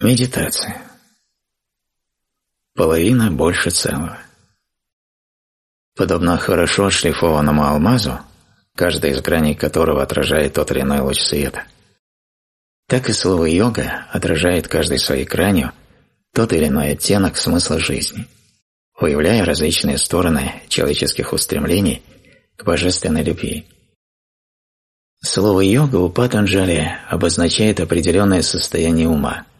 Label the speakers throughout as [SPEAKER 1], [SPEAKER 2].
[SPEAKER 1] Медитация. Половина больше целого. Подобно хорошо шлифованному алмазу, каждая из граней которого отражает тот или иной луч света, так и слово «йога» отражает каждой своей гранью тот или иной оттенок смысла жизни, выявляя различные стороны человеческих устремлений к божественной любви. Слово «йога» у Патанджали обозначает определенное состояние ума –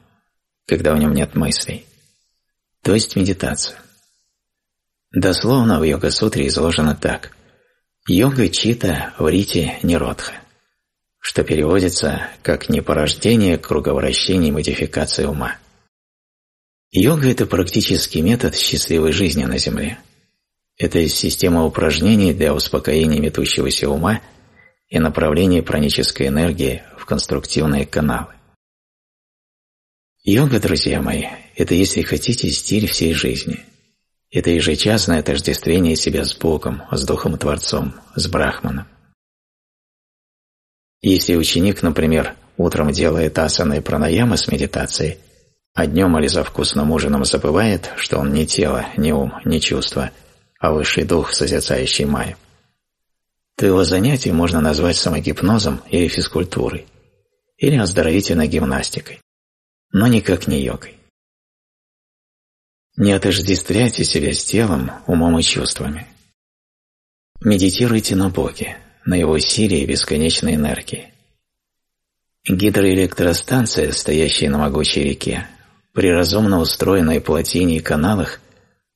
[SPEAKER 1] когда в нем нет мыслей, то есть медитация. Дословно в йога-сутре изложено так. Йога чита врити ниродха, что переводится как непорождение, круговращение и модификация ума. Йога – это практический метод счастливой жизни на Земле. Это система упражнений для успокоения метущегося ума и направления пранической энергии в конструктивные каналы. Йога, друзья мои, это если хотите стиль всей жизни. Это ежечасное отождествление себя с Богом, с Духом Творцом, с Брахманом. Если ученик, например, утром делает асаны и пранаямы с медитацией, а днем или за вкусным ужином забывает, что он не тело, не ум, не чувство, а высший дух, созерцающий май. То его занятие можно назвать самогипнозом или физкультурой, или оздоровительной гимнастикой но никак не йогой. Не отождествляйте себя с телом, умом и чувствами. Медитируйте на Боге, на Его силе и бесконечной энергии. Гидроэлектростанция, стоящая на могучей реке, при разумно устроенной плотине и каналах,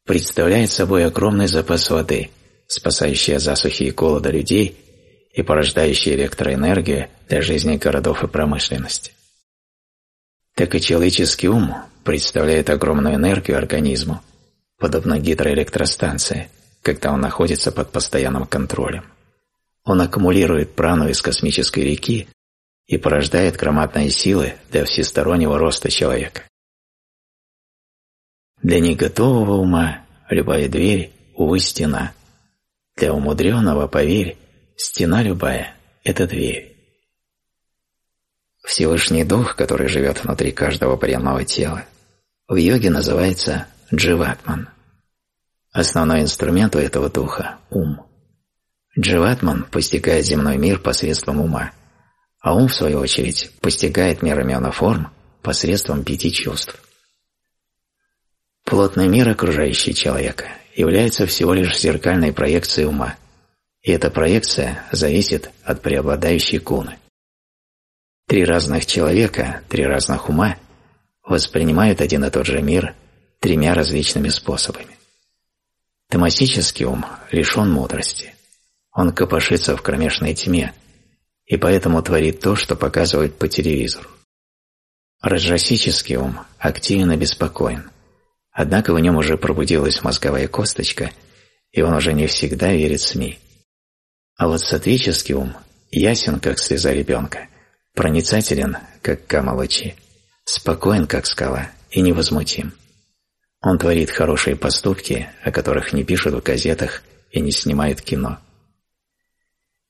[SPEAKER 1] представляет собой огромный запас воды, спасающий от засухи и голода людей и порождающий электроэнергию для жизни городов и промышленности так и человеческий ум представляет огромную энергию организму, подобно гидроэлектростанции, когда он находится под постоянным контролем. Он аккумулирует прану из космической реки и порождает громадные силы для всестороннего роста человека. Для неготового ума любая дверь, увы, стена. Для умудренного, поверь, стена любая – это дверь. Всевышний Дух, который живет внутри каждого прямого тела, в йоге называется дживатман. Основной инструмент у этого духа – ум. Дживатман постигает земной мир посредством ума, а ум, в свою очередь, постигает мир имен форм посредством пяти чувств. Плотный мир, окружающий человека, является всего лишь зеркальной проекцией ума, и эта проекция зависит от преобладающей куны. – Три разных человека, три разных ума воспринимают один и тот же мир тремя различными способами. Томасический ум лишен мудрости. Он копошится в кромешной тьме и поэтому творит то, что показывают по телевизору. Раджасический ум активен и беспокоен. Однако в нем уже пробудилась мозговая косточка, и он уже не всегда верит СМИ. А вот сатвический ум ясен, как слеза ребенка – проницателен, как Камалычи, спокоен, как скала, и невозмутим. Он творит хорошие поступки, о которых не пишут в газетах и не снимают кино.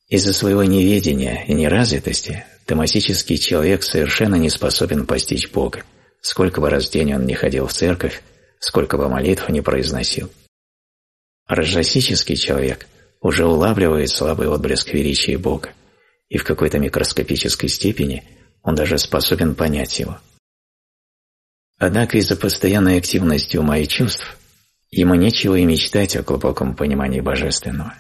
[SPEAKER 1] Из-за своего неведения и неразвитости томасический человек совершенно не способен постичь Бога, сколько бы раз в день он не ходил в церковь, сколько бы молитв не произносил. Рожасический человек уже улавливает слабый отблеск величия Бога и в какой-то микроскопической степени он даже способен понять его. Однако из-за постоянной активности ума и чувств ему нечего и мечтать о глубоком понимании божественного.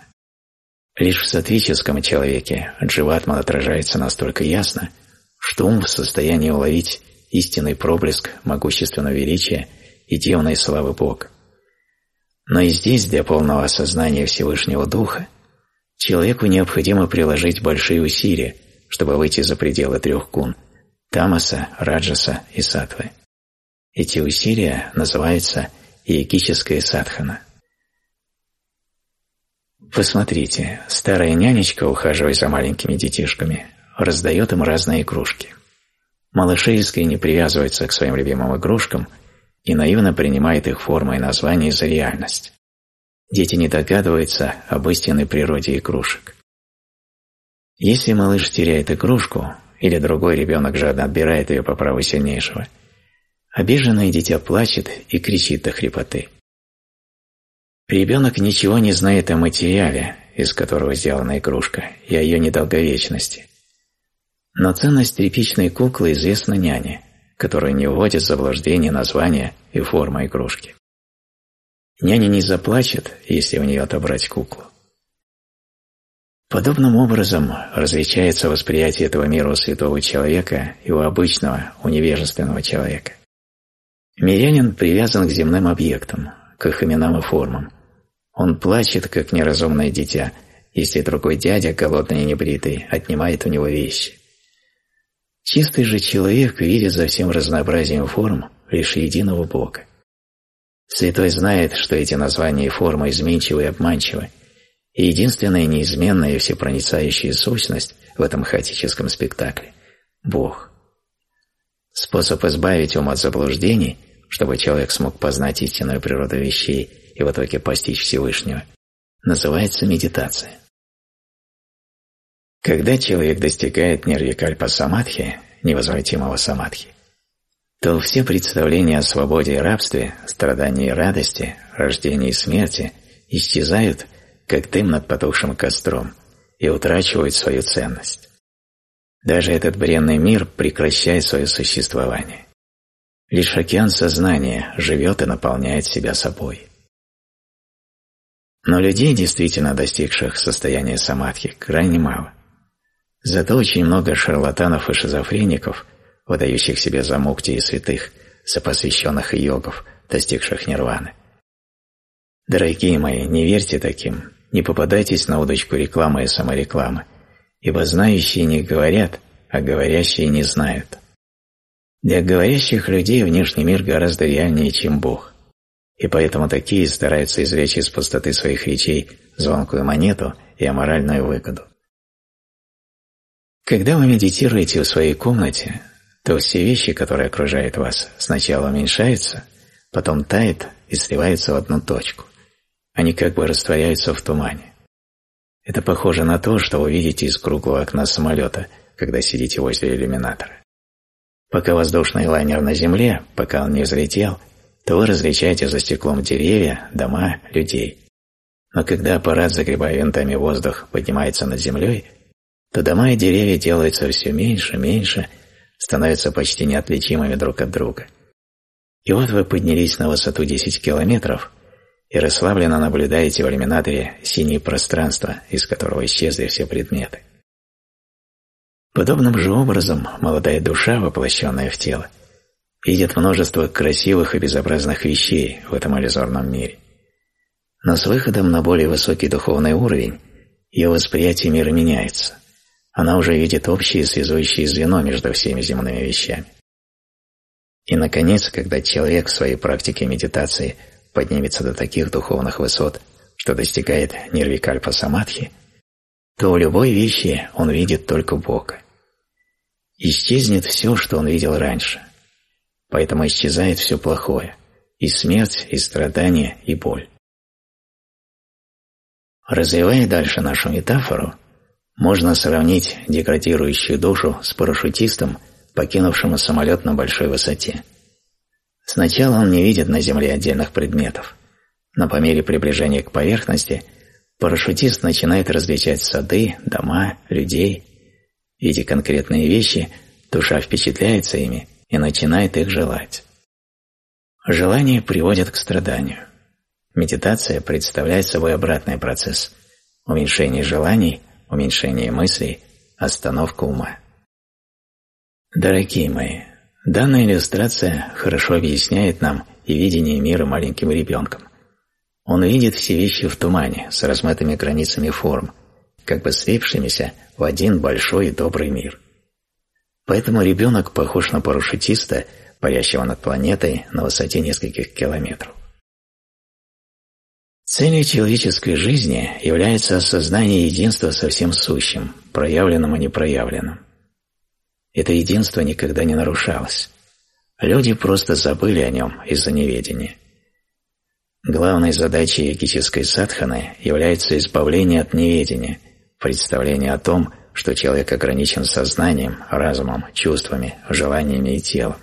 [SPEAKER 1] Лишь в сатвическом человеке дживатман отражается настолько ясно, что ум в состоянии уловить истинный проблеск могущественного величия и дивной славы Бога. Но и здесь для полного осознания Всевышнего Духа Человеку необходимо приложить большие усилия, чтобы выйти за пределы трех кун – тамаса, раджаса и сатвы. Эти усилия называются йогическая садхана. Посмотрите, старая нянечка, ухаживая за маленькими детишками, раздает им разные игрушки. Малыши искренне привязываются к своим любимым игрушкам и наивно принимает их форму и название за реальность. Дети не догадываются об истинной природе игрушек. Если малыш теряет игрушку, или другой ребенок жадно отбирает ее по праву сильнейшего, обиженное дитя плачет и кричит до хрипоты. Ребенок ничего не знает о материале, из которого сделана игрушка, и о ее недолговечности. Но ценность тряпичной куклы известна няне, которая не вводит в заблуждение название и форма игрушки. Няня не заплачет, если у нее отобрать куклу. Подобным образом различается восприятие этого мира у святого человека и у обычного, у невежественного человека. Мирянин привязан к земным объектам, к их именам и формам. Он плачет, как неразумное дитя, если другой дядя, голодный и небритый, отнимает у него вещи. Чистый же человек видит за всем разнообразием форм лишь единого Бога. Святой знает, что эти названия и формы изменчивы и обманчивы, и единственная неизменная и всепроницающая сущность в этом хаотическом спектакле – Бог. Способ избавить ум от заблуждений, чтобы человек смог познать истинную природу вещей и в итоге постичь Всевышнего, называется медитация. Когда человек достигает нирвикальпа самадхи, невозвратимого самадхи, то все представления о свободе и рабстве, страдании и радости, рождении и смерти исчезают, как дым над потухшим костром, и утрачивают свою ценность. Даже этот бренный мир прекращает свое существование. Лишь океан сознания живет и наполняет себя собой. Но людей, действительно достигших состояния самадхи, крайне мало. Зато очень много шарлатанов и шизофреников – выдающих себя за мукти и святых, за посвященных и йогов, достигших нирваны. Дорогие мои, не верьте таким, не попадайтесь на удочку рекламы и саморекламы, ибо знающие не говорят, а говорящие не знают. Для говорящих людей внешний мир гораздо реальнее, чем Бог, и поэтому такие стараются извлечь из пустоты своих речей звонкую монету и аморальную выгоду. Когда вы медитируете в своей комнате, то все вещи, которые окружают вас, сначала уменьшаются, потом тает и сливается в одну точку. Они как бы растворяются в тумане. Это похоже на то, что вы видите из круглого окна самолета, когда сидите возле иллюминатора. Пока воздушный лайнер на земле, пока он не взлетел, то вы различаете за стеклом деревья, дома, людей. Но когда аппарат, загребая винтами воздух, поднимается над землей, то дома и деревья делаются все меньше, меньше – становятся почти неотличимыми друг от друга. И вот вы поднялись на высоту 10 километров и расслабленно наблюдаете в иллюминаторе синее пространство, из которого исчезли все предметы. Подобным же образом молодая душа, воплощенная в тело, видит множество красивых и безобразных вещей в этом иллюзорном мире. Но с выходом на более высокий духовный уровень ее восприятие мира меняется – она уже видит общее связующее звено между всеми земными вещами. И, наконец, когда человек в своей практике медитации поднимется до таких духовных высот, что достигает нирвикальпа самадхи, то у любой вещи он видит только Бога. Исчезнет все, что он видел раньше. Поэтому исчезает все плохое – и смерть, и страдания, и боль. Развивая дальше нашу метафору, можно сравнить декратирующую душу с парашютистом, покинувшим самолет на большой высоте. Сначала он не видит на Земле отдельных предметов, но по мере приближения к поверхности парашютист начинает различать сады, дома, людей. эти конкретные вещи, душа впечатляется ими и начинает их желать. Желание приводит к страданию. Медитация представляет собой обратный процесс – уменьшение желаний – уменьшение мыслей, остановка ума. Дорогие мои, данная иллюстрация хорошо объясняет нам и видение мира маленьким ребенком. Он видит все вещи в тумане, с размытыми границами форм, как бы слипшимися в один большой и добрый мир. Поэтому ребенок похож на парашютиста, парящего над планетой на высоте нескольких километров. Целью человеческой жизни является осознание единства со всем сущим, проявленным и непроявленным. Это единство никогда не нарушалось. Люди просто забыли о нем из-за неведения. Главной задачей йогической садханы является избавление от неведения, представление о том, что человек ограничен сознанием, разумом, чувствами, желаниями и телом.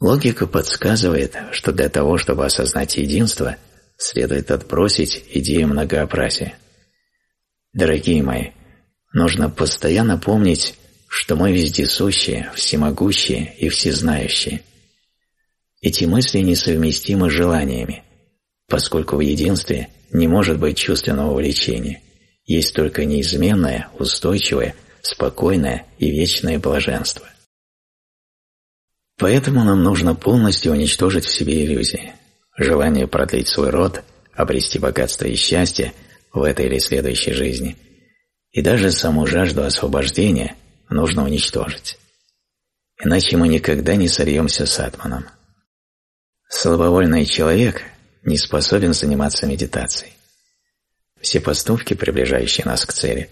[SPEAKER 1] Логика подсказывает, что для того, чтобы осознать единство – следует отбросить идею многообразия. Дорогие мои, нужно постоянно помнить, что мы вездесущие, всемогущие и всезнающие. Эти мысли несовместимы с желаниями, поскольку в единстве не может быть чувственного влечения, есть только неизменное, устойчивое, спокойное и вечное блаженство. Поэтому нам нужно полностью уничтожить в себе иллюзии – Желание продлить свой род, обрести богатство и счастье в этой или следующей жизни и даже саму жажду освобождения нужно уничтожить. Иначе мы никогда не сольемся с атманом. Слабовольный человек не способен заниматься медитацией. Все поступки, приближающие нас к цели,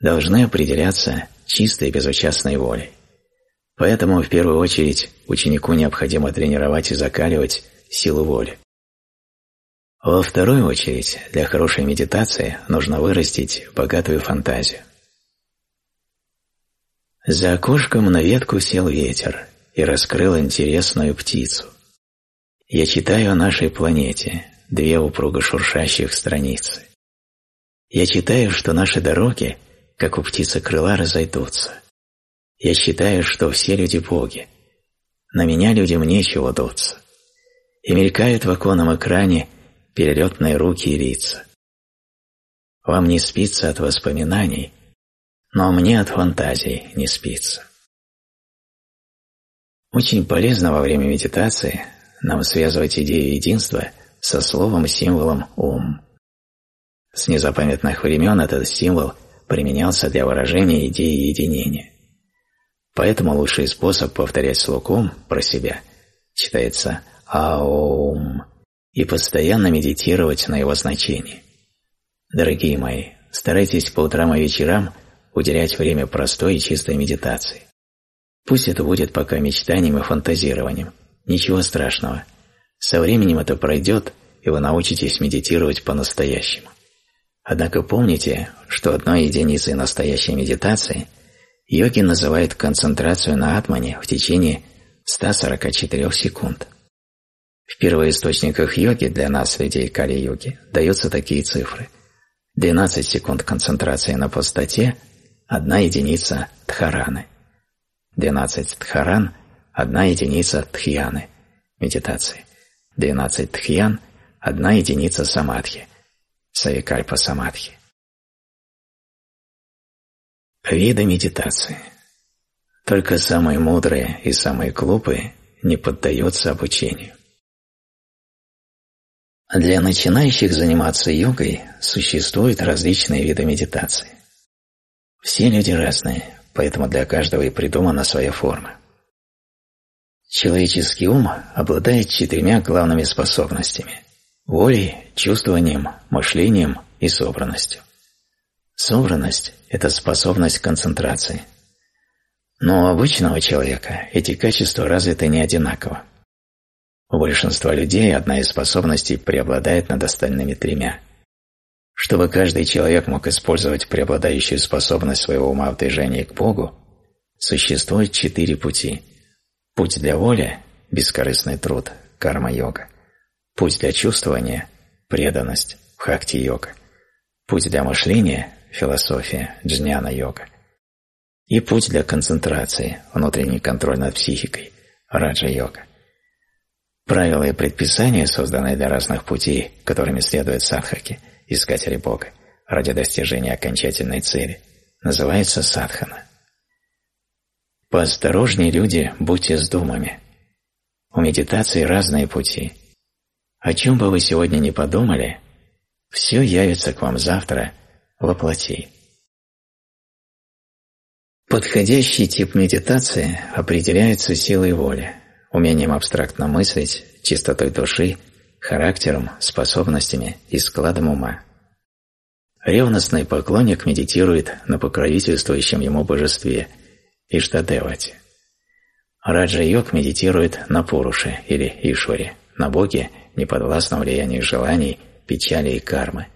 [SPEAKER 1] должны определяться чистой безучастной волей. Поэтому в первую очередь ученику необходимо тренировать и закаливать силу воли. Во вторую очередь, для хорошей медитации нужно вырастить богатую фантазию. За окошком на ветку сел ветер и раскрыл интересную птицу. Я читаю о нашей планете, две упруго шуршащих страницы. Я читаю, что наши дороги, как у птицы крыла, разойдутся. Я считаю, что все люди боги. На меня людям нечего дуться. И имелькает в оконном экране перелетные руки и лица. Вам не спится от воспоминаний, но мне от фантазий не спится. Очень полезно во время медитации нам связывать идею единства со словом-символом «ум». С незапамятных времен этот символ применялся для выражения идеи единения. Поэтому лучший способ повторять слух «ум» про себя читается Аум. И постоянно медитировать на его значение, Дорогие мои, старайтесь по утрам и вечерам уделять время простой и чистой медитации. Пусть это будет пока мечтанием и фантазированием. Ничего страшного. Со временем это пройдет, и вы научитесь медитировать по-настоящему. Однако помните, что одной единицей настоящей медитации йоги называют концентрацию на атмане в течение 144 секунд. В первоисточниках йоги для нас, людей Кали-йоги, даются такие цифры. 12 секунд концентрации на пустоте – одна единица тхараны. 12 тхаран – одна единица тхьяны – медитации. 12 тхьян – одна единица самадхи – савикальпа самадхи. Виды медитации. Только самые мудрые и самые глупые не поддаются обучению. Для начинающих заниматься йогой существуют различные виды медитации. Все люди разные, поэтому для каждого и придумана своя форма. Человеческий ум обладает четырьмя главными способностями – волей, чувствованием, мышлением и собранностью. Собранность – это способность к концентрации. Но у обычного человека эти качества развиты не одинаково. У большинства людей одна из способностей преобладает над остальными тремя. Чтобы каждый человек мог использовать преобладающую способность своего ума в движении к Богу, существует четыре пути. Путь для воли – бескорыстный труд, карма-йога. Путь для чувствования – преданность, (хакти йога), Путь для мышления – философия, джняна-йога. И путь для концентрации, внутренний контроль над психикой, раджа-йога. Правила и предписания, созданные для разных путей, которыми следует садхаки, искатели Бога, ради достижения окончательной цели, называются садхана. Поосторожнее, люди, будьте с думами. У медитации разные пути. О чем бы вы сегодня не подумали, все явится к вам завтра во плоти. Подходящий тип медитации определяется силой воли умением абстрактно мыслить, чистотой души, характером, способностями и складом ума. Ревностный поклонник медитирует на покровительствующем ему божестве Иштадевате. Раджа-йог медитирует на Пуруше или Ишуре, на Боге, неподвластном влиянию желаний, печали и кармы.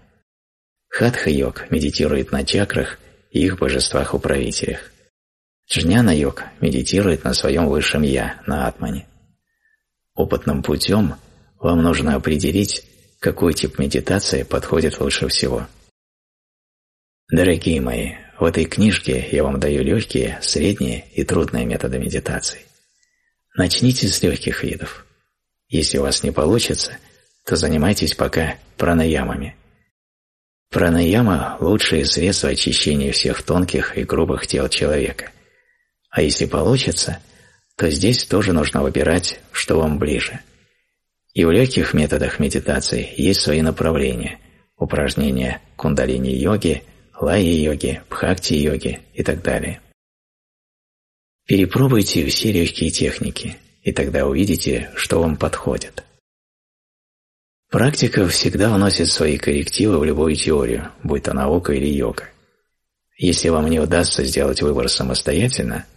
[SPEAKER 1] Хатха-йог медитирует на чакрах и их божествах-управителях. Жня йог медитирует на своем высшем «я», на атмане. Опытным путем вам нужно определить, какой тип медитации подходит лучше всего. Дорогие мои, в этой книжке я вам даю легкие, средние и трудные методы медитации. Начните с легких видов. Если у вас не получится, то занимайтесь пока пранаямами. Пранаяма – лучшее средство очищения всех тонких и грубых тел человека – а если получится, то здесь тоже нужно выбирать, что вам ближе. И в легких методах медитации есть свои направления – упражнения кундалини-йоги, лаи йоги, бхакти-йоги и так далее. Перепробуйте все легкие техники, и тогда увидите, что вам подходит. Практика всегда вносит свои коррективы в любую теорию, будь то наука или йога. Если вам не удастся сделать выбор самостоятельно –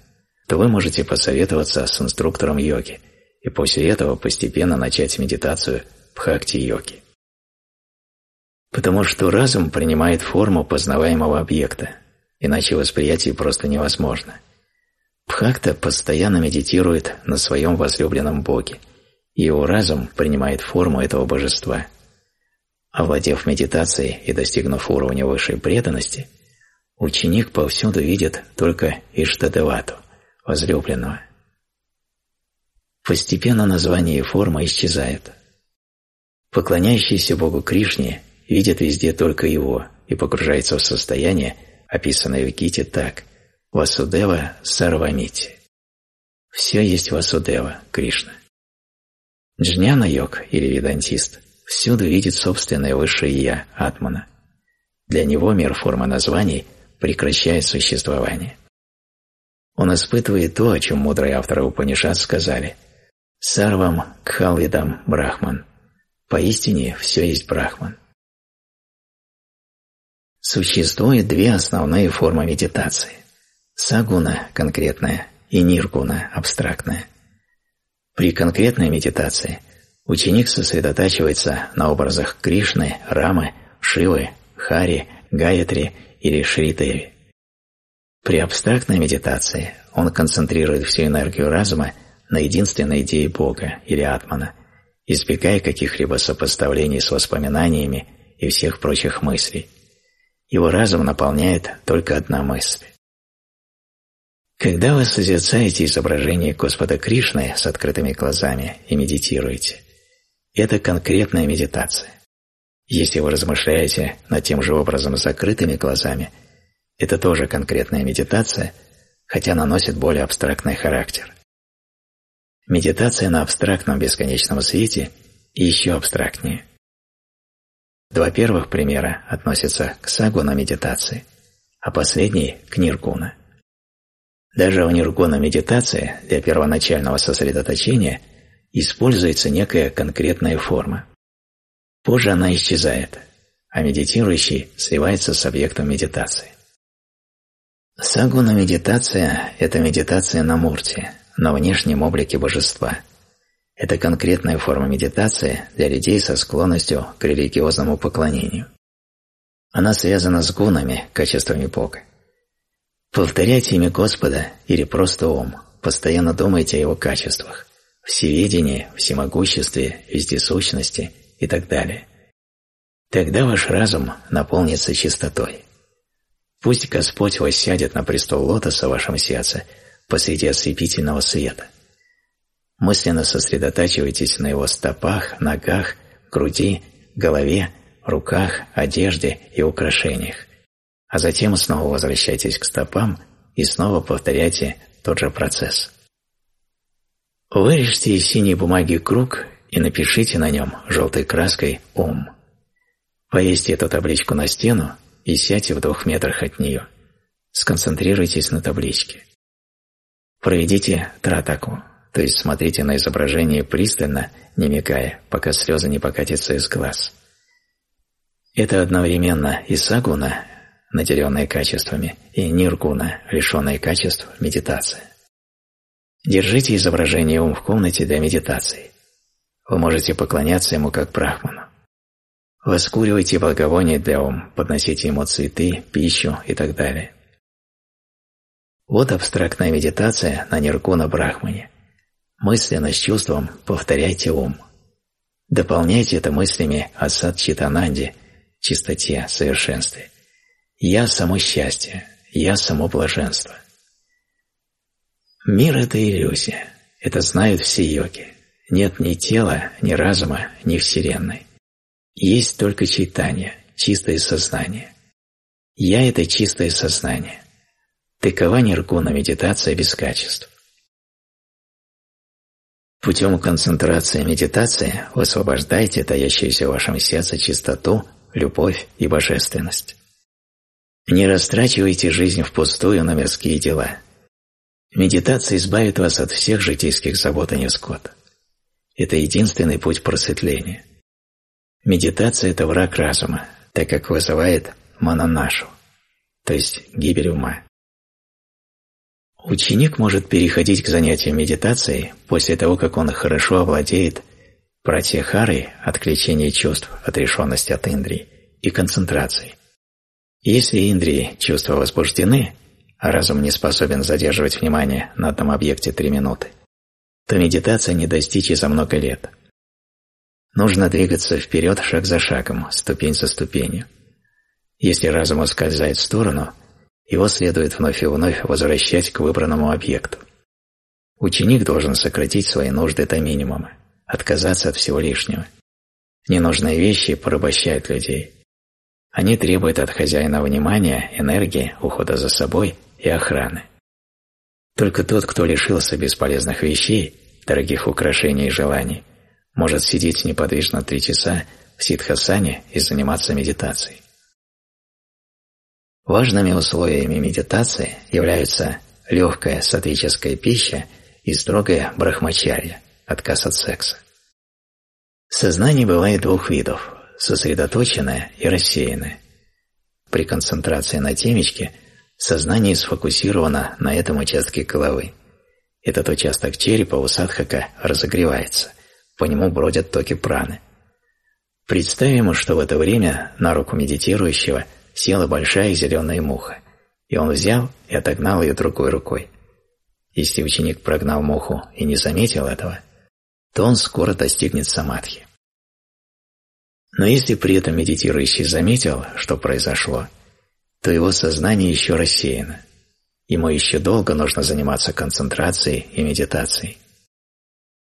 [SPEAKER 1] то вы можете посоветоваться с инструктором йоги и после этого постепенно начать медитацию в хакти-йоги. Потому что разум принимает форму познаваемого объекта, иначе восприятие просто невозможно. Бхакта постоянно медитирует на своем возлюбленном Боге, и его разум принимает форму этого божества. Овладев медитацией и достигнув уровня высшей преданности, ученик повсюду видит только Иштадевату, возлюбленного. Постепенно название и форма исчезает. Поклоняющийся Богу Кришне видит везде только Его и погружается в состояние, описанное в Гите так – Васудева Сарвамити. Все есть Васудева, Кришна. Джняна-йог или ведантист всюду видит собственное высшее «я» Атмана. Для него мир формы названий прекращает существование – он испытывает то, о чем мудрый автор Упанишат сказали. «Сарвам кхалидам брахман». Поистине все есть брахман. Существует две основные формы медитации. Сагуна – конкретная, и ниргуна – абстрактная. При конкретной медитации ученик сосредотачивается на образах Кришны, Рамы, Шивы, Хари, Гаятри или Шри Деви. При абстрактной медитации он концентрирует всю энергию разума на единственной идее Бога или Атмана, избегая каких-либо сопоставлений с воспоминаниями и всех прочих мыслей. Его разум наполняет только одна мысль. Когда вы созерцаете изображение Господа Кришны с открытыми глазами и медитируете, это конкретная медитация. Если вы размышляете над тем же образом с закрытыми глазами – это тоже конкретная медитация, хотя наносит более абстрактный характер. Медитация на абстрактном бесконечном свете еще абстрактнее. Два первых примера относятся к сагуна медитации, а последний – к ниргуна. Даже у ниргуна медитации для первоначального сосредоточения используется некая конкретная форма. Позже она исчезает, а медитирующий сливается с объектом медитации. Сагуна медитация – это медитация на Мурте, на внешнем облике божества. Это конкретная форма медитации для людей со склонностью к религиозному поклонению. Она связана с гунами, качествами Бога. Повторяйте имя Господа или просто ум, постоянно думайте о его качествах – всеведении, всемогуществе, вездесущности и так далее. Тогда ваш разум наполнится чистотой. Пусть Господь воссядет на престол лотоса в вашем сердце посреди ослепительного света. Мысленно сосредотачивайтесь на его стопах, ногах, груди, голове, руках, одежде и украшениях. А затем снова возвращайтесь к стопам и снова повторяйте тот же процесс. Вырежьте из синей бумаги круг и напишите на нем желтой краской «Ум». Повесьте эту табличку на стену и сядьте в двух метрах от нее. Сконцентрируйтесь на табличке. Проведите тратаку, то есть смотрите на изображение пристально, не мигая, пока слезы не покатятся из глаз. Это одновременно и сагуна, наделенная качествами, и ниргуна, лишенная качеств, медитация. Держите изображение ум в комнате для медитации. Вы можете поклоняться ему как брахману. Воскуривайте благовоние для ум, подносите ему цветы, пищу и так далее. Вот абстрактная медитация на ниркуна Брахмане. Мысленно с чувством повторяйте ум. Дополняйте это мыслями о сад Читананде, чистоте, совершенстве. Я само счастье, я само блаженство. Мир – это иллюзия. Это знают все йоги. Нет ни тела, ни разума, ни вселенной. Есть только читание, чистое сознание. Я – это чистое сознание. Такова ниргуна медитация без качеств. Путем концентрации медитации вы освобождаете таящуюся в вашем сердце чистоту, любовь и божественность. Не растрачивайте жизнь впустую на мирские дела. Медитация избавит вас от всех житейских забот и невзгод. Это единственный путь просветления. Медитация – это враг разума, так как вызывает мананашу, то есть гибель ума. Ученик может переходить к занятиям медитацией после того, как он хорошо овладеет пратьяхарой – отключение чувств, отрешенность от индрий и концентрацией. Если индрии чувства возбуждены, а разум не способен задерживать внимание на одном объекте три минуты, то медитация не достичь и за много лет – Нужно двигаться вперед шаг за шагом, ступень за ступенью. Если разум ускользает в сторону, его следует вновь и вновь возвращать к выбранному объекту. Ученик должен сократить свои нужды до минимума, отказаться от всего лишнего. Ненужные вещи порабощают людей. Они требуют от хозяина внимания, энергии, ухода за собой и охраны. Только тот, кто лишился бесполезных вещей, дорогих украшений и желаний – может сидеть неподвижно три часа в ситхасане и заниматься медитацией. Важными условиями медитации являются легкая сатвическая пища и строгая брахмачарья, отказ от секса. Сознание бывает двух видов – сосредоточенное и рассеянное. При концентрации на темечке сознание сфокусировано на этом участке головы. Этот участок черепа у садхака разогревается – по нему бродят токи праны. Представим, что в это время на руку медитирующего села большая зеленая муха, и он взял и отогнал ее другой рукой. Если ученик прогнал муху и не заметил этого, то он скоро достигнет самадхи. Но если при этом медитирующий заметил, что произошло, то его сознание еще рассеяно. Ему еще долго нужно заниматься концентрацией и медитацией.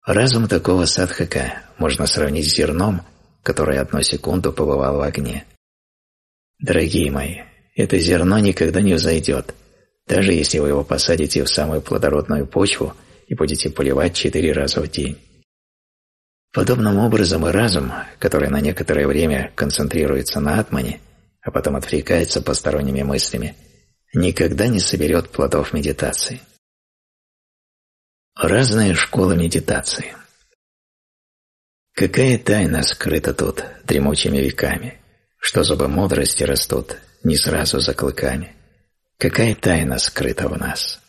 [SPEAKER 1] Разум такого садхака можно сравнить с зерном, которое одну секунду побывало в огне. Дорогие мои, это зерно никогда не взойдет, даже если вы его посадите в самую плодородную почву и будете поливать четыре раза в день. Подобным образом и разум, который на некоторое время концентрируется на атмане, а потом отвлекается посторонними мыслями, никогда не соберет плодов медитации разные школы медитации. Какая тайна скрыта тут дремучими веками, что зубы мудрости растут не сразу за клыками? Какая тайна скрыта в нас?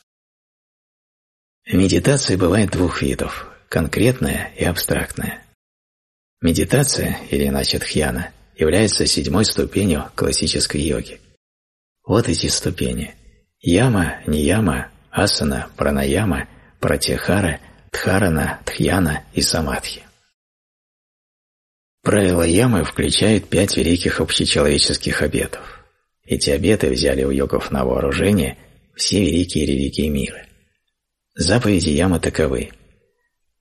[SPEAKER 1] Медитация бывает двух видов – конкретная и абстрактная. Медитация, или иначе тхьяна, является седьмой ступенью классической йоги. Вот эти ступени – яма, нияма, асана, пранаяма – протехара, Тхарана, Тхьяна и Самадхи. Правило ямы включает пять великих общечеловеческих обетов. Эти обеты взяли у йогов на вооружение все великие религии мира. Заповеди ямы таковы.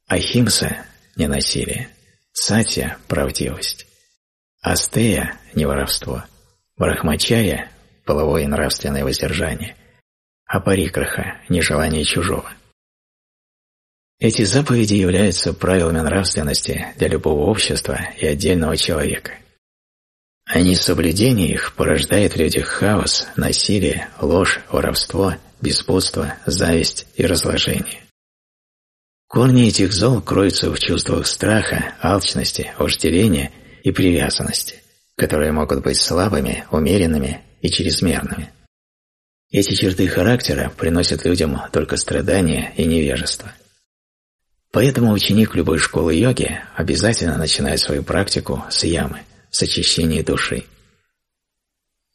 [SPEAKER 1] Ахимса – ненасилие, сатья – правдивость, астея – неворовство, брахмачая – половое нравственное воздержание, апарикраха – нежелание чужого – эти заповеди являются правилами нравственности для любого общества и отдельного человека. А несоблюдение их порождает в людях хаос, насилие, ложь, воровство, беспутство, зависть и разложение. Корни этих зол кроются в чувствах страха, алчности, вожделения и привязанности, которые могут быть слабыми, умеренными и чрезмерными. Эти черты характера приносят людям только страдания и невежество – Поэтому ученик любой школы йоги обязательно начинает свою практику с ямы, с очищения души.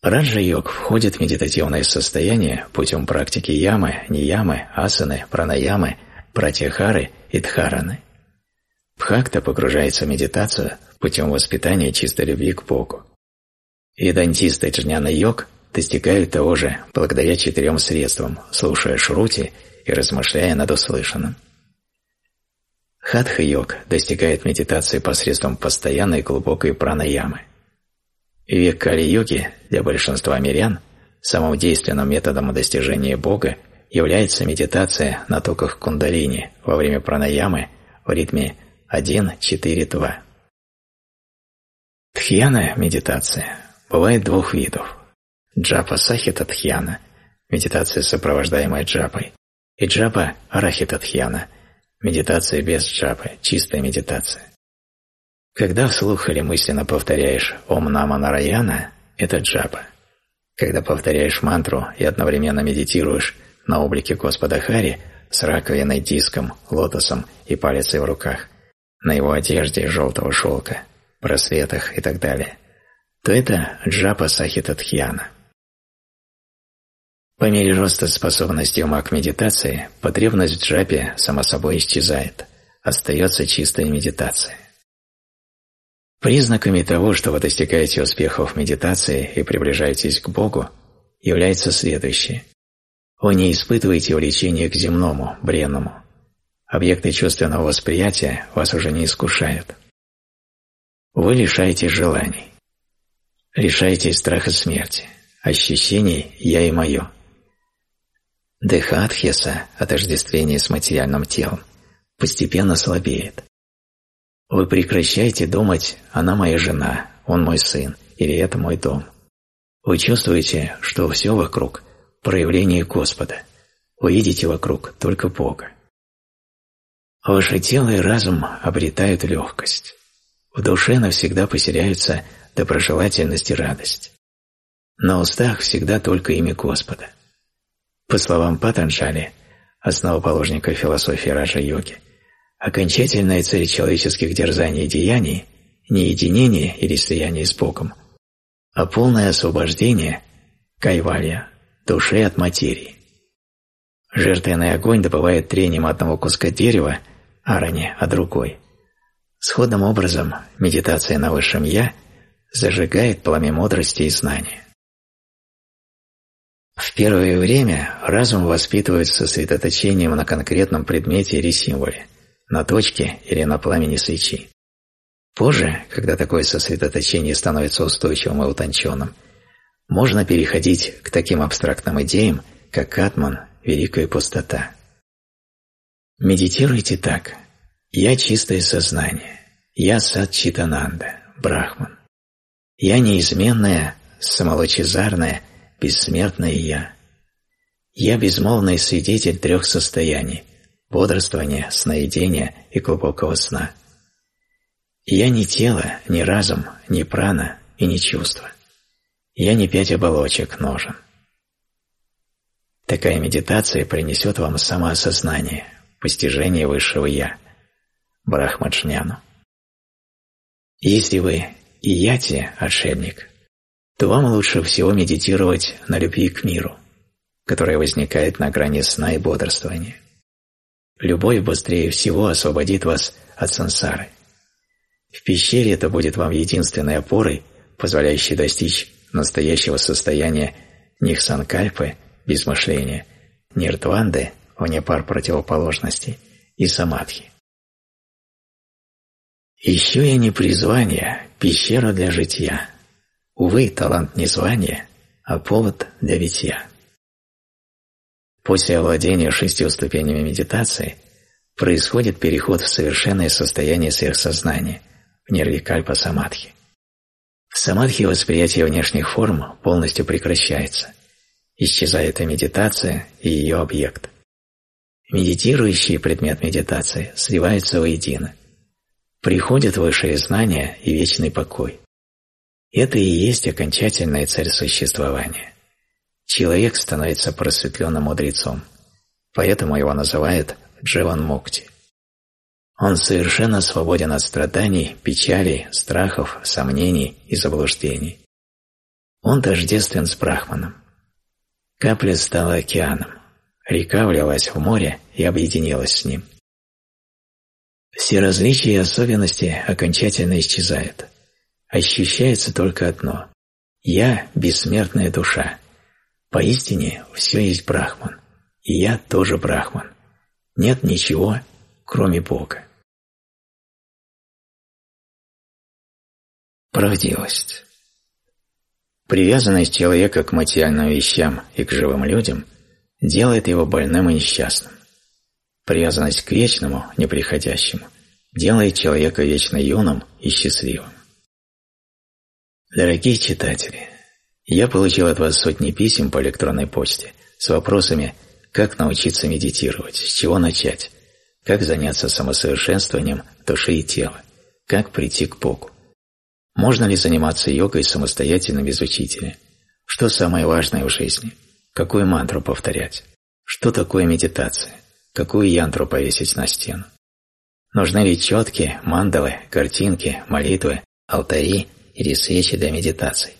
[SPEAKER 1] Раджа-йог входит в медитативное состояние путем практики ямы, ниямы, асаны, пранаямы, пратихары и дхараны. пхакта погружается в медитацию путем воспитания чистой любви к Богу. Идантисты и джняна-йог достигают того же благодаря четырем средствам, слушая шрути и размышляя над услышанным. Хатха йог достигает медитации посредством постоянной глубокой пранаямы. Век Кали-йоги для большинства мирян самым действенным методом достижения Бога является медитация на токах кундалини во время пранаямы в ритме 1-4-2. Тхьяна медитация бывает двух видов. Джапа сахита тхьяна – медитация, сопровождаемая джапой, и джапа арахита тхьяна – Медитация без джапы, чистая медитация. Когда вслух или мысленно повторяешь «Ом Нама Нараяна» – это джапа. Когда повторяешь мантру и одновременно медитируешь на облике Господа Хари с раковиной, диском, лотосом и палицей в руках, на его одежде из желтого шелка, браслетах и так далее, то это джапа Сахитатхьяна – по мере роста способности ума к медитации, потребность в джапе само собой исчезает. Остается чистая медитация. Признаками того, что вы достигаете успехов в медитации и приближаетесь к Богу, является следующее. Вы не испытываете влечение к земному, бренному. Объекты чувственного восприятия вас уже не искушают. Вы лишаетесь желаний. Лишаетесь страха смерти, ощущений «я» и мое. Деха от отождествление с материальным телом, постепенно слабеет. Вы прекращаете думать «она моя жена», «он мой сын» или «это мой дом». Вы чувствуете, что все вокруг – проявление Господа. Вы видите вокруг только Бога. Ваше тело и разум обретают легкость. В душе навсегда поселяются доброжелательность и радость. На устах всегда только имя Господа – по словам Патанджали, основоположника философии Раджа-йоги, окончательная цель человеческих дерзаний и деяний – не единение или слияние с Богом, а полное освобождение – кайвалья, души от материи. Жертвенный огонь добывает трением одного куска дерева, арани, а другой. Сходным образом медитация на Высшем Я зажигает пламя мудрости и знания. В первое время разум воспитывает сосредоточением на конкретном предмете или символе, на точке или на пламени свечи. Позже, когда такое сосредоточение становится устойчивым и утонченным, можно переходить к таким абстрактным идеям, как Атман, Великая Пустота. Медитируйте так. Я чистое сознание. Я сад Читананда, Брахман. Я неизменная, самолочезарное – бессмертное «Я». Я безмолвный свидетель трех состояний – бодрствования, сновидения и глубокого сна. Я не тело, не разум, не прана и не чувство. Я не пять оболочек ножен. Такая медитация принесет вам самоосознание, постижение высшего «Я» – Брахмаджняну. Если вы и я те, отшельник, то вам лучше всего медитировать на любви к миру, которая возникает на грани сна и бодрствования. Любовь быстрее всего освободит вас от сансары. В пещере это будет вам единственной опорой, позволяющей достичь настоящего состояния нихсанкальпы, без мышления, ниртванды, вне пар противоположностей, и самадхи. Еще и не призвание, пещера для жития – Увы, талант не звание, а повод для битья. После овладения шестью ступенями медитации происходит переход в совершенное состояние сверхсознания, в нервикальпа самадхи. В самадхи восприятие внешних форм полностью прекращается. Исчезает и медитация, и ее объект. Медитирующий предмет медитации сливается воедино. Приходит высшее знание и вечный покой. Это и есть окончательная цель существования. Человек становится просветленным мудрецом, поэтому его называют Дживан Мукти. Он совершенно свободен от страданий, печалей, страхов, сомнений и заблуждений. Он тождествен с Брахманом. Капля стала океаном. Река влилась в море и объединилась с ним. Все различия и особенности окончательно исчезают – ощущается только одно – я – бессмертная душа. Поистине все есть Брахман, и я тоже Брахман. Нет ничего, кроме Бога. Правдивость Привязанность человека к материальным вещам и к живым людям делает его больным и несчастным. Привязанность к вечному, неприходящему, делает человека вечно юным и счастливым. Дорогие читатели, я получил от вас сотни писем по электронной почте с вопросами, как научиться медитировать, с чего начать, как заняться самосовершенствованием души и тела, как прийти к Богу. Можно ли заниматься йогой самостоятельно без учителя? Что самое важное в жизни? Какую мантру повторять? Что такое медитация? Какую янтру повесить на стену? Нужны ли четки, мандалы, картинки, молитвы, алтари – рисеечи до медитации.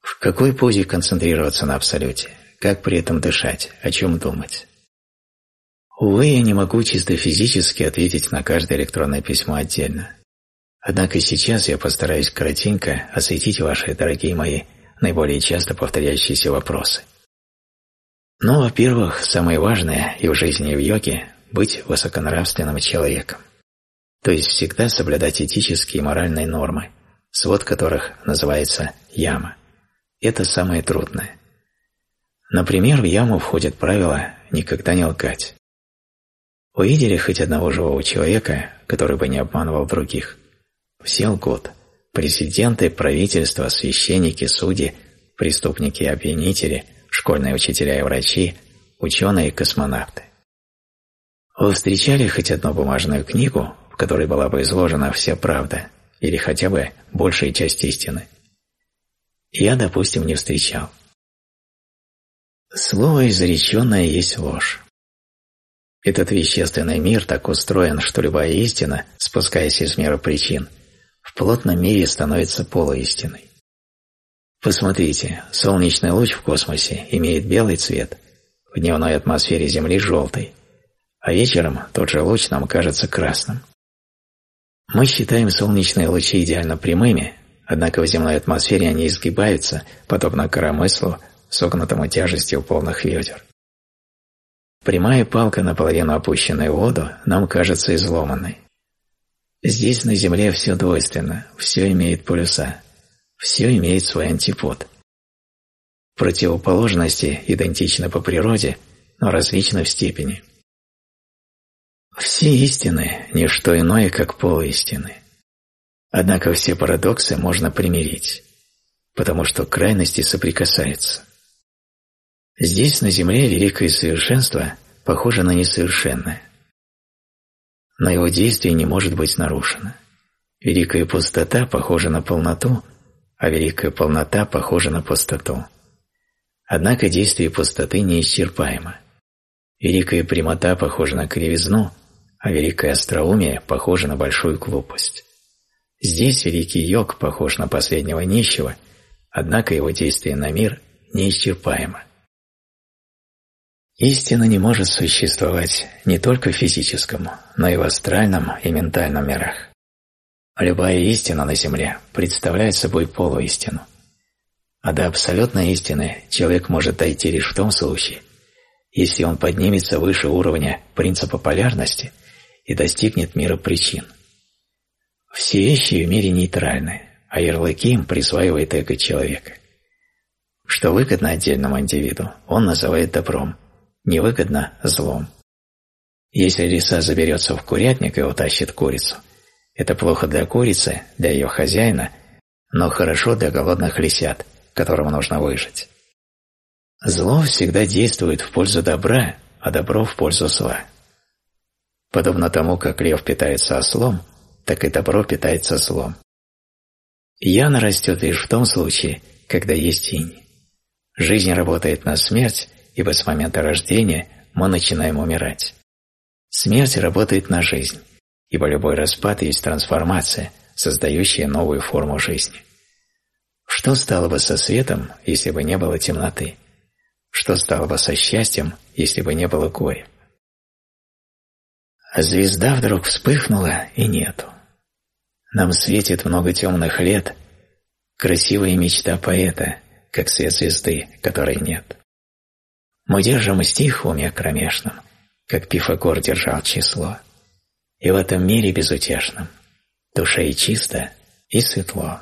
[SPEAKER 1] В какой позе концентрироваться на Абсолюте? Как при этом дышать? О чем думать? Увы, я не могу чисто физически ответить на каждое электронное письмо отдельно. Однако сейчас я постараюсь коротенько осветить ваши, дорогие мои, наиболее часто повторяющиеся вопросы. Но, во-первых, самое важное и в жизни, и в йоге – быть высоконравственным человеком. То есть всегда соблюдать этические и моральные нормы – свод которых называется яма. Это самое трудное. Например, в яму входит правило «никогда не лгать». Увидели хоть одного живого человека, который бы не обманывал других? Все лгут. Президенты, правительства, священники, судьи, преступники и обвинители, школьные учителя и врачи, ученые и космонавты. Вы встречали хоть одну бумажную книгу, в которой была бы изложена вся правда – или хотя бы большей части истины. Я, допустим, не встречал. Слово изреченное есть ложь. Этот вещественный мир так устроен, что любая истина, спускаясь из мира причин, в плотном мире становится полуистиной. Посмотрите, солнечный луч в космосе имеет белый цвет, в дневной атмосфере Земли – желтый, а вечером тот же луч нам кажется красным. Мы считаем солнечные лучи идеально прямыми, однако в земной атмосфере они изгибаются, подобно коромыслу, согнутому тяжестью полных ведер. Прямая палка, наполовину опущенная в воду, нам кажется изломанной. Здесь на Земле все двойственно, все имеет полюса, все имеет свой антипод. Противоположности идентичны по природе, но различны в степени – все истины – не что иное, как полуистины. Однако все парадоксы можно примирить, потому что крайности соприкасаются. Здесь, на Земле, великое совершенство похоже на несовершенное. Но его действие не может быть нарушено. Великая пустота похожа на полноту, а великая полнота похожа на пустоту. Однако действие пустоты неисчерпаемо. Великая прямота похожа на кривизну, а великое остроумие похоже на большую глупость. Здесь великий йог похож на последнего нищего, однако его действие на мир неисчерпаемо. Истина не может существовать не только в физическом, но и в астральном и ментальном мирах. Любая истина на Земле представляет собой полуистину. А до абсолютной истины человек может дойти лишь в том случае, если он поднимется выше уровня принципа полярности и достигнет мира причин. Все вещи в мире нейтральны, а ярлыки им присваивает эго человека. Что выгодно отдельному индивиду, он называет добром, невыгодно – злом. Если лиса заберется в курятник и утащит курицу, это плохо для курицы, для ее хозяина, но хорошо для голодных лисят, которым нужно выжить. Зло всегда действует в пользу добра, а добро в пользу зла – подобно тому, как лев питается ослом, так и добро питается злом. Яна растет лишь в том случае, когда есть инь. Жизнь работает на смерть, ибо с момента рождения мы начинаем умирать. Смерть работает на жизнь, ибо любой распад есть трансформация, создающая новую форму жизни. Что стало бы со светом, если бы не было темноты? Что стало бы со счастьем, если бы не было горя? А звезда вдруг вспыхнула, и нету. Нам светит много темных лет, красивая мечта поэта, как свет звезды, которой нет. Мы держим стих в уме кромешном, как Пифагор держал число, и в этом мире безутешном, душа и чисто, и светло.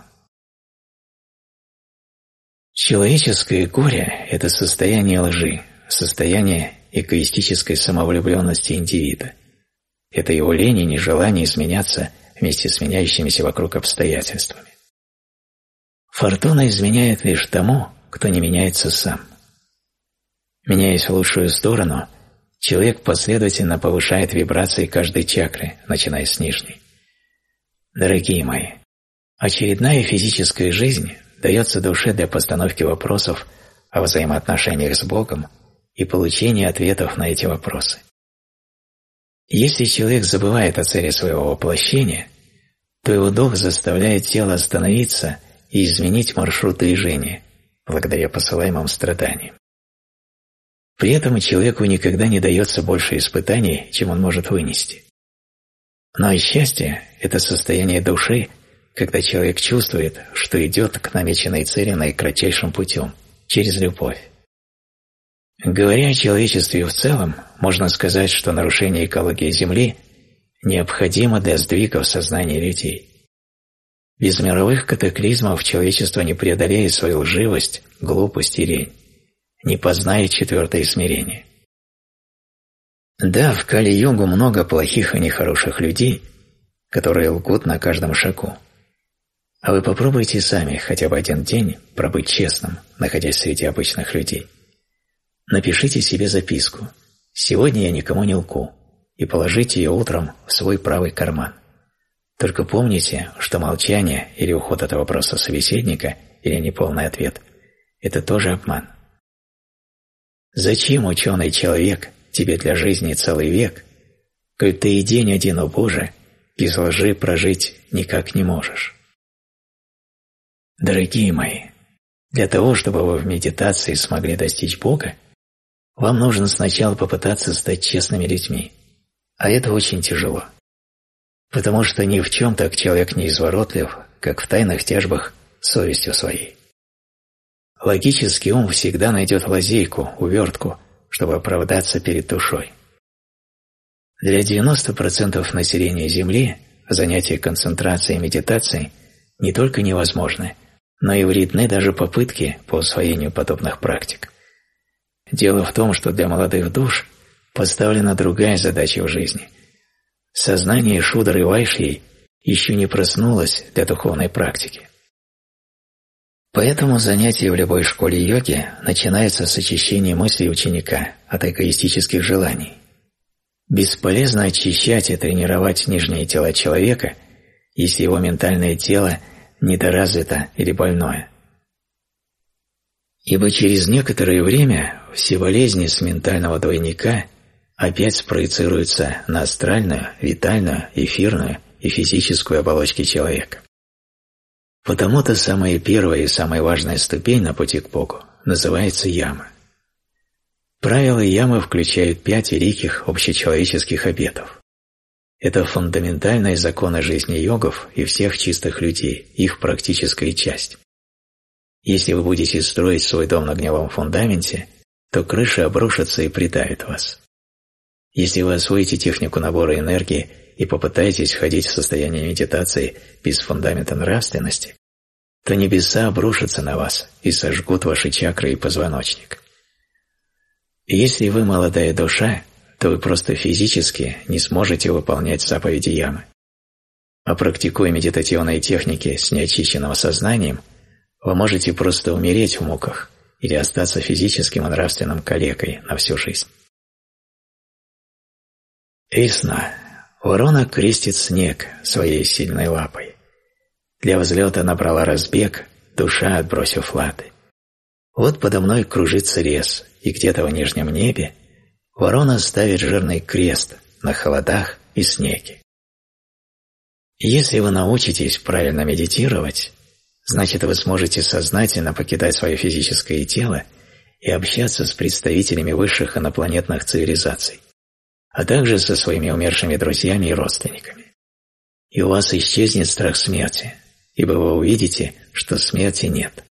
[SPEAKER 1] Человеческое горе – это состояние лжи, состояние эгоистической самовлюбленности индивида, это его лень и нежелание изменяться вместе с меняющимися вокруг обстоятельствами. Фортуна изменяет лишь тому, кто не меняется сам. Меняясь в лучшую сторону, человек последовательно повышает вибрации каждой чакры, начиная с нижней. Дорогие мои, очередная физическая жизнь дается душе для постановки вопросов о взаимоотношениях с Богом и получения ответов на эти вопросы. Если человек забывает о цели своего воплощения, то его дух заставляет тело остановиться и изменить маршрут движения, благодаря посылаемым страданиям. При этом человеку никогда не дается больше испытаний, чем он может вынести. Но и счастье – это состояние души, когда человек чувствует, что идет к намеченной цели наикратчайшим путем, через любовь. Говоря о человечестве в целом, можно сказать, что нарушение экологии Земли необходимо для сдвигов сознания людей. Без мировых катаклизмов человечество не преодолеет свою лживость, глупость и лень, не познает четвертое измерение. Да, в Кали-Югу много плохих и нехороших людей, которые лгут на каждом шагу. А вы попробуйте сами хотя бы один день пробыть честным, находясь среди обычных людей. Напишите себе записку «Сегодня я никому не лгу» и положите ее утром в свой правый карман. Только помните, что молчание или уход от вопроса собеседника или неполный ответ – это тоже обман. Зачем, ученый человек, тебе для жизни целый век, коль ты и день один, у Боже, без лжи прожить никак не можешь? Дорогие мои, для того, чтобы вы в медитации смогли достичь Бога – вам нужно сначала попытаться стать честными людьми, а это очень тяжело. Потому что ни в чем так человек не изворотлив, как в тайных тяжбах совестью своей. Логический ум всегда найдет лазейку, увертку, чтобы оправдаться перед душой. Для 90% населения Земли занятия концентрацией и медитацией не только невозможны, но и вредны даже попытки по усвоению подобных практик. Дело в том, что для молодых душ поставлена другая задача в жизни. Сознание Шудры Вайшьей еще не проснулось для духовной практики. Поэтому занятие в любой школе йоги начинается с очищения мыслей ученика от эгоистических желаний. Бесполезно очищать и тренировать нижние тела человека, если его ментальное тело недоразвито или больное – ибо через некоторое время все болезни с ментального двойника опять спроецируются на астральную, витальную, эфирную и физическую оболочки человека. Потому-то самая первая и самая важная ступень на пути к Богу называется яма. Правила ямы включают пять великих общечеловеческих обетов. Это фундаментальные законы жизни йогов и всех чистых людей, их практическая часть. Если вы будете строить свой дом на гнилом фундаменте, то крыша обрушится и придавит вас. Если вы освоите технику набора энергии и попытаетесь входить в состояние медитации без фундамента нравственности, то небеса обрушатся на вас и сожгут ваши чакры и позвоночник. Если вы молодая душа, то вы просто физически не сможете выполнять заповеди ямы. А практикуя медитативные техники с неочищенным сознанием – вы можете просто умереть в муках или остаться физическим и нравственным калекой на всю жизнь. Весна. Ворона крестит снег своей сильной лапой. Для взлета набрала разбег, душа отбросив латы. Вот подо мной кружится рез, и где-то в нижнем небе ворона ставит жирный крест на холодах и снеге. Если вы научитесь правильно медитировать, Значит, вы сможете сознательно покидать свое физическое тело и общаться с представителями высших инопланетных цивилизаций, а также со своими умершими друзьями и родственниками. И у вас исчезнет страх смерти, ибо вы увидите, что смерти нет.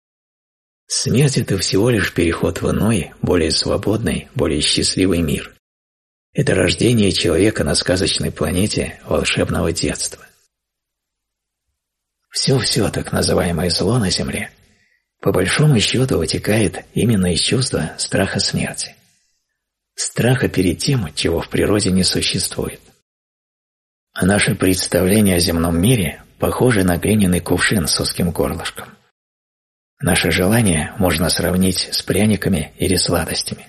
[SPEAKER 1] Смерть – это всего лишь переход в иной, более свободный, более счастливый мир. Это рождение человека на сказочной планете волшебного детства. Все-все так называемое зло на земле по большому счету вытекает именно из чувства страха смерти. Страха перед тем, чего в природе не существует. А наши представления о земном мире похожи на глиняный кувшин с узким горлышком. Наше желание можно сравнить с пряниками или сладостями.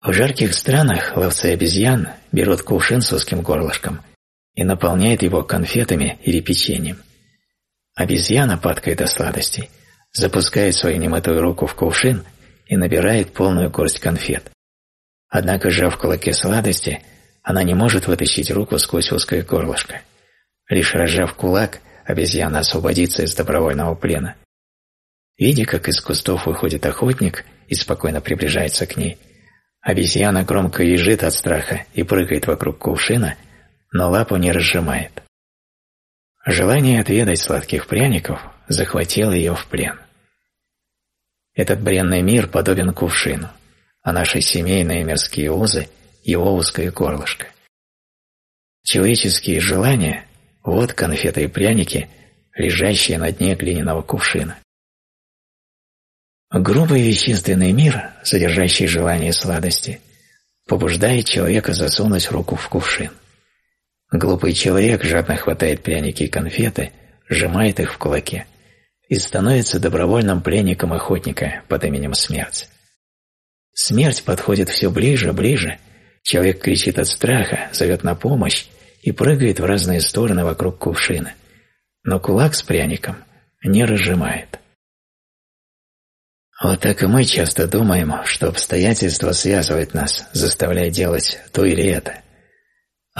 [SPEAKER 1] В жарких странах ловцы обезьян берут кувшин с узким горлышком и наполняют его конфетами или печеньем. Обезьяна падкает до сладости, запускает свою немотую руку в кувшин и набирает полную горсть конфет. Однако, сжав кулаке сладости, она не может вытащить руку сквозь узкое горлышко. Лишь разжав кулак, обезьяна освободится из добровольного плена. Видя, как из кустов выходит охотник и спокойно приближается к ней, обезьяна громко визжит от страха и прыгает вокруг кувшина, но лапу не разжимает. Желание отведать сладких пряников захватило ее в плен. Этот бренный мир подобен кувшину, а наши семейные мирские узы – его узкое горлышко. Человеческие желания – вот конфеты и пряники, лежащие на дне глиняного кувшина. Грубый вещественный мир, содержащий желания сладости, побуждает человека засунуть руку в кувшин. Глупый человек жадно хватает пряники и конфеты, сжимает их в кулаке и становится добровольным пленником охотника под именем смерть. Смерть подходит все ближе, ближе. Человек кричит от страха, зовет на помощь и прыгает в разные стороны вокруг кувшина. Но кулак с пряником не разжимает. Вот так и мы часто думаем, что обстоятельства связывают нас, заставляя делать то или это –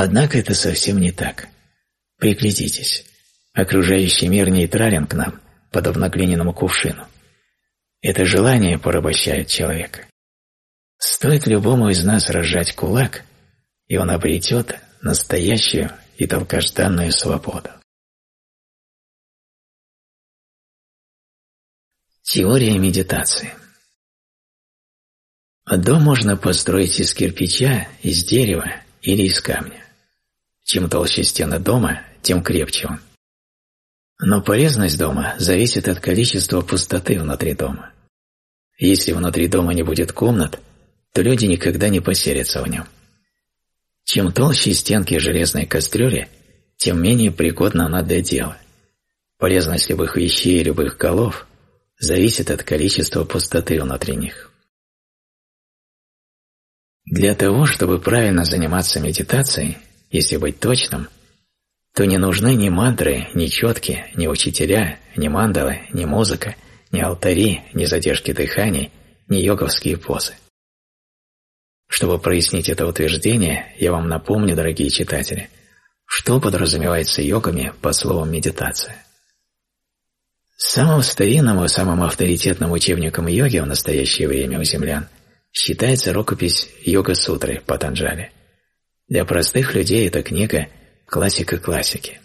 [SPEAKER 1] Однако это совсем не так. Приглядитесь. Окружающий мир нейтрален к нам, подобно глиняному кувшину. Это желание порабощает человека. Стоит любому из нас разжать кулак, и он обретет настоящую и долгожданную свободу. Теория медитации Дом можно построить из кирпича, из дерева или из камня. Чем толще стены дома, тем крепче он. Но полезность дома зависит от количества пустоты внутри дома. Если внутри дома не будет комнат, то люди никогда не поселятся в нем. Чем толще стенки железной кастрюли, тем менее пригодна она для дела. Полезность любых вещей и любых голов зависит от количества пустоты внутри них. Для того, чтобы правильно заниматься медитацией, если быть точным, то не нужны ни мантры, ни четки, ни учителя, ни мандалы, ни музыка, ни алтари, ни задержки дыханий, ни йоговские позы. Чтобы прояснить это утверждение, я вам напомню, дорогие читатели, что подразумевается йогами под словом «медитация». Самым старинным и самым авторитетным учебником йоги в настоящее время у землян считается рукопись «Йога-сутры» по Патанджали – для простых людей эта книга – классика классики.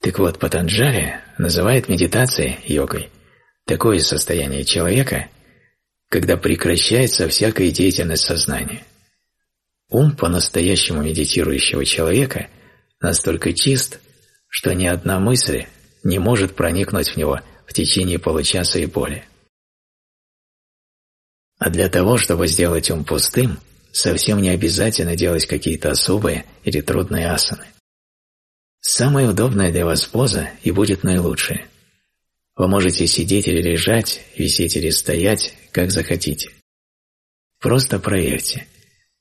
[SPEAKER 1] Так вот, Патанджали называет медитацией, йогой, такое состояние человека, когда прекращается всякая деятельность сознания. Ум по-настоящему медитирующего человека настолько чист, что ни одна мысль не может проникнуть в него в течение получаса и более. А для того, чтобы сделать ум пустым – совсем не обязательно делать какие-то особые или трудные асаны. Самая удобная для вас поза и будет наилучшая. Вы можете сидеть или лежать, висеть или стоять, как захотите. Просто проверьте,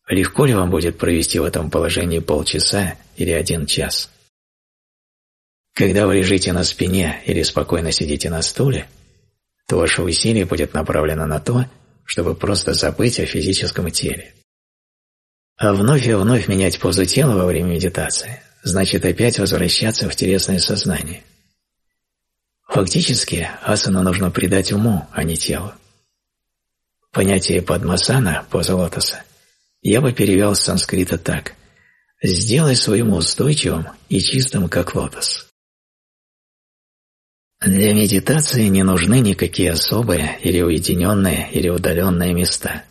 [SPEAKER 1] легко ли вам будет провести в этом положении полчаса или один час. Когда вы лежите на спине или спокойно сидите на стуле, то ваше усилие будет направлено на то, чтобы просто забыть о физическом теле. А Вновь и вновь менять позу тела во время медитации значит опять возвращаться в телесное сознание. Фактически асану нужно придать уму, а не телу. Понятие падмасана, поза лотоса, я бы перевел с санскрита так «Сделай своему устойчивым и чистым, как лотос». Для медитации не нужны никакие особые или уединенные или удаленные места.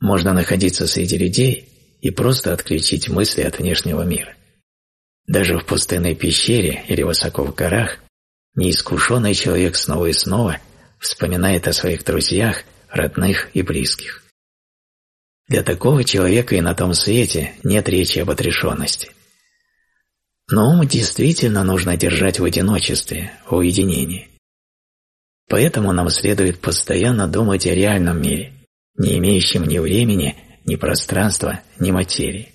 [SPEAKER 1] Можно находиться среди людей – и просто отключить мысли от внешнего мира. Даже в пустынной пещере или высоко в горах неискушенный человек снова и снова вспоминает о своих друзьях, родных и близких. Для такого человека и на том свете нет речи об отрешенности. Но ум действительно нужно держать в одиночестве, в уединении. Поэтому нам следует постоянно думать о реальном мире, не имеющем ни времени, ни пространства, ни материи.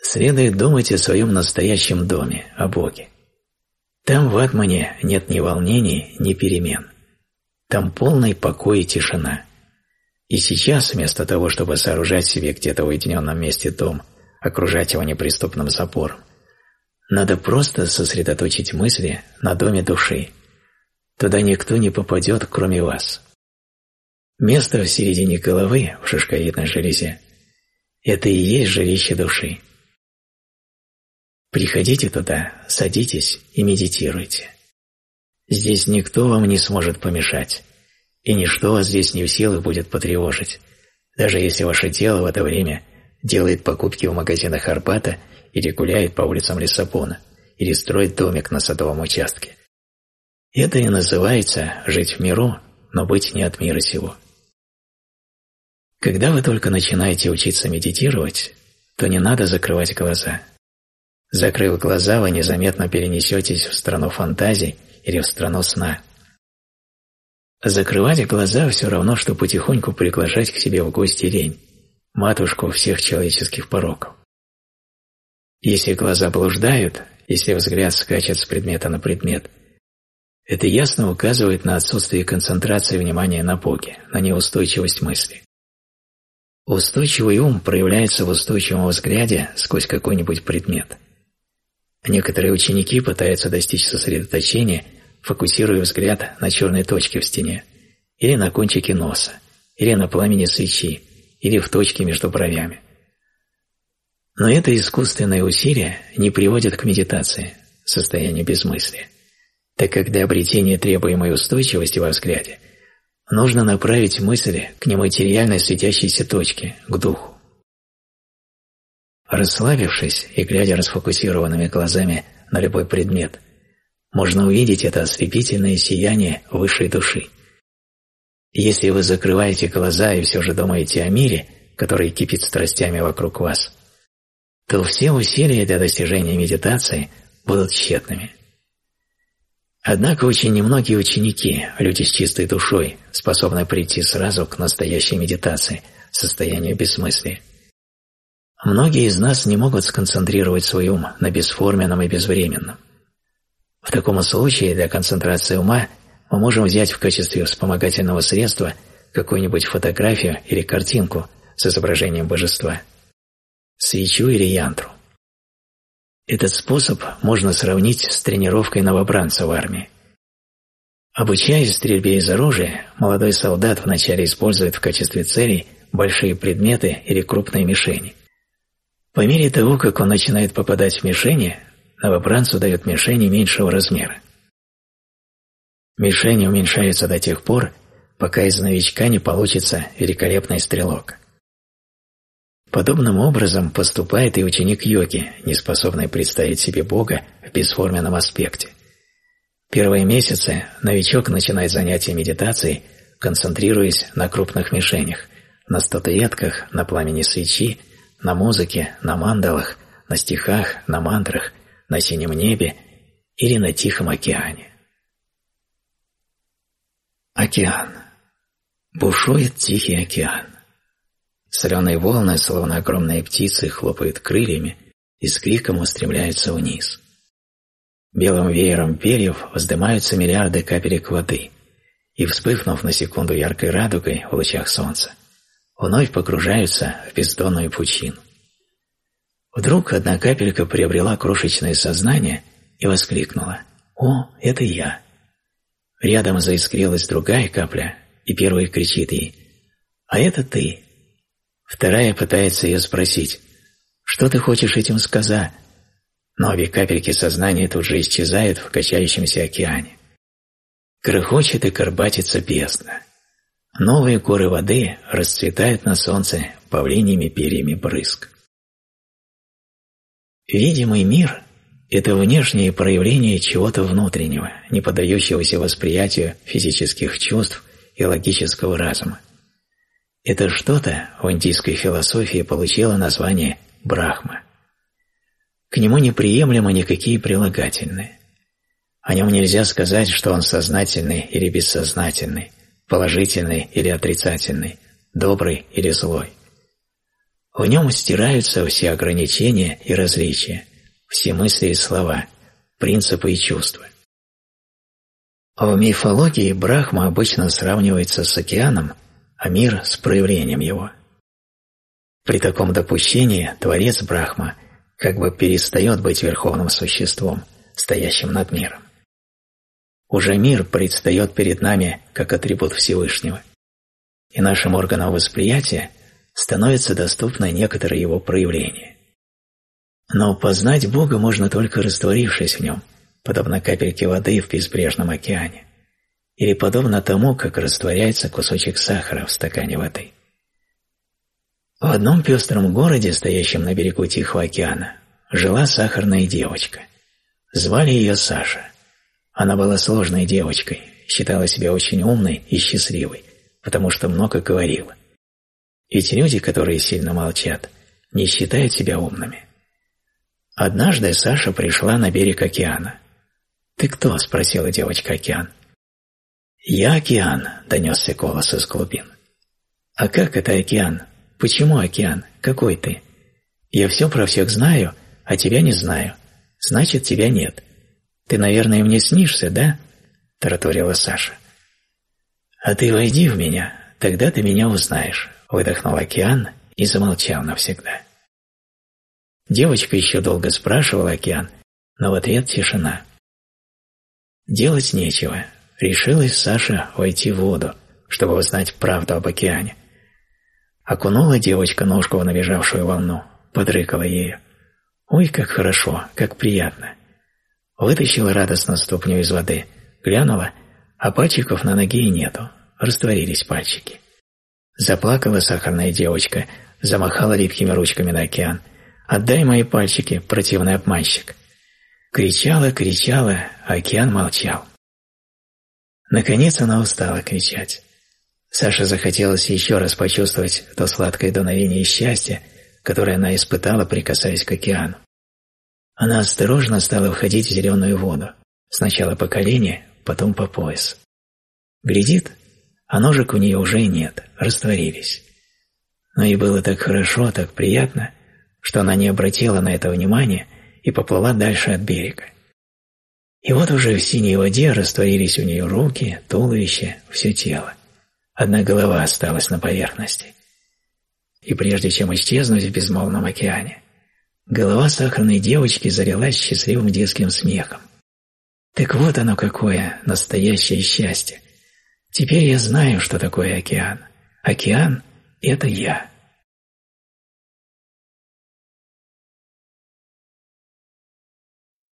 [SPEAKER 1] Следует думать о своем настоящем доме, о Боге. Там в Атмане нет ни волнений, ни перемен. Там полный покой и тишина. И сейчас, вместо того, чтобы сооружать себе где-то в уединенном месте дом, окружать его неприступным запором, надо просто сосредоточить мысли на доме души. Туда никто не попадет, кроме вас. Место в середине головы в шишковидной железе – это и есть жилище души. Приходите туда, садитесь и медитируйте. Здесь никто вам не сможет помешать, и ничто вас здесь не в силах будет потревожить, даже если ваше тело в это время делает покупки в магазинах Арбата или гуляет по улицам Лиссабона, или строит домик на садовом участке. Это и называется «жить в миру», но быть не от мира сего. Когда вы только начинаете учиться медитировать, то не надо закрывать глаза. Закрыв глаза, вы незаметно перенесетесь в страну фантазий или в страну сна. Закрывать глаза все равно, что потихоньку приглашать к себе в гости лень, матушку всех человеческих пороков. Если глаза блуждают, если взгляд скачет с предмета на предмет, это ясно указывает на отсутствие концентрации внимания на Боге, на неустойчивость мысли. Устойчивый ум проявляется в устойчивом взгляде сквозь какой-нибудь предмет. Некоторые ученики пытаются достичь сосредоточения, фокусируя взгляд на черной точке в стене, или на кончике носа, или на пламени свечи, или в точке между бровями. Но это искусственное усилие не приводит к медитации, состоянию безмыслия, так как для обретения требуемой устойчивости во взгляде – Нужно направить мысли к нематериальной светящейся точке, к духу. Расслабившись и глядя расфокусированными глазами на любой предмет, можно увидеть это ослепительное сияние высшей души. Если вы закрываете глаза и все же думаете о мире, который кипит страстями вокруг вас, то все усилия для достижения медитации будут тщетными. Однако очень немногие ученики, люди с чистой душой, способны прийти сразу к настоящей медитации, состоянию бессмыслия. Многие из нас не могут сконцентрировать свой ум на бесформенном и безвременном. В таком случае для концентрации ума мы можем взять в качестве вспомогательного средства какую-нибудь фотографию или картинку с изображением божества, свечу или янтру – этот способ можно сравнить с тренировкой новобранца в армии. Обучаясь стрельбе из оружия, молодой солдат вначале использует в качестве целей большие предметы или крупные мишени. По мере того, как он начинает попадать в мишени, новобранцу дают мишени меньшего размера. Мишени уменьшаются до тех пор, пока из новичка не получится великолепный стрелок. Подобным образом поступает и ученик йоги, не способный представить себе Бога в бесформенном аспекте. Первые месяцы новичок начинает занятия медитацией, концентрируясь на крупных мишенях, на статуэтках, на пламени свечи, на музыке, на мандалах, на стихах, на мантрах, на синем небе или на Тихом океане. Океан. Бушует Тихий океан. Соленые волны, словно огромные птицы, хлопают крыльями и с криком устремляются вниз. Белым веером перьев вздымаются миллиарды капелек воды, и, вспыхнув на секунду яркой радугой в лучах солнца, вновь погружаются в бездонную пучину. Вдруг одна капелька приобрела крошечное сознание и воскликнула «О, это я!». Рядом заискрилась другая капля, и первая кричит ей «А это ты!». Вторая пытается ее спросить, «Что ты хочешь этим сказать?» Но обе капельки сознания тут же исчезают в качающемся океане. Крыхочет и горбатится бездна. Новые горы воды расцветают на солнце павлиньими перьями брызг. Видимый мир – это внешнее проявление чего-то внутреннего, не поддающегося восприятию физических чувств и логического разума. Это что-то в индийской философии получило название Брахма. К нему неприемлемы никакие прилагательные. О нем нельзя сказать, что он сознательный или бессознательный, положительный или отрицательный, добрый или злой. В нем стираются все ограничения и различия, все мысли и слова, принципы и чувства. В мифологии Брахма обычно сравнивается с океаном а мир с проявлением его. При таком допущении Творец Брахма как бы перестает быть верховным существом, стоящим над миром. Уже мир предстает перед нами как атрибут Всевышнего, и нашим органам восприятия становится доступно некоторое его проявление. Но познать Бога можно только растворившись в нем, подобно капельке воды в безбрежном океане или подобно тому, как растворяется кусочек сахара в стакане воды. В одном пестром городе, стоящем на берегу Тихого океана, жила сахарная девочка. Звали ее Саша. Она была сложной девочкой, считала себя очень умной и счастливой, потому что много говорила. Ведь люди, которые сильно молчат, не считают себя умными. Однажды Саша пришла на берег океана. «Ты кто?» – спросила девочка океан. – я океан, донесся голос из глубин. А как это океан? Почему океан? Какой ты? Я все про всех знаю, а тебя не знаю. Значит, тебя нет. Ты, наверное, мне снишься, да? Тараторила Саша. А ты войди в меня, тогда ты меня узнаешь. Выдохнул океан и замолчал навсегда. Девочка еще долго спрашивала океан, но в ответ тишина. Делать нечего, решилась Саша войти в воду, чтобы узнать правду об океане. Окунула девочка ножку в набежавшую волну, подрыкала ею. «Ой, как хорошо, как приятно!» Вытащила радостно ступню из воды, глянула, а пальчиков на ноге и нету, растворились пальчики. Заплакала сахарная девочка, замахала липкими ручками на океан. «Отдай мои пальчики, противный обманщик!» Кричала, кричала, а океан молчал. Наконец она устала кричать. Саше захотелось еще раз почувствовать то сладкое дуновение счастья, которое она испытала, прикасаясь к океану. Она осторожно стала входить в зеленую воду, сначала по колени, потом по пояс. Глядит, а ножек у нее уже нет, растворились. Но ей было так хорошо, так приятно, что она не обратила на это внимания и поплыла дальше от берега. И вот уже в синей воде растворились у нее руки, туловище, все тело. Одна голова осталась на поверхности. И прежде чем исчезнуть в безмолвном океане, голова сахарной девочки залилась счастливым детским смехом. Так вот оно какое, настоящее счастье. Теперь я знаю, что такое океан. Океан – это я.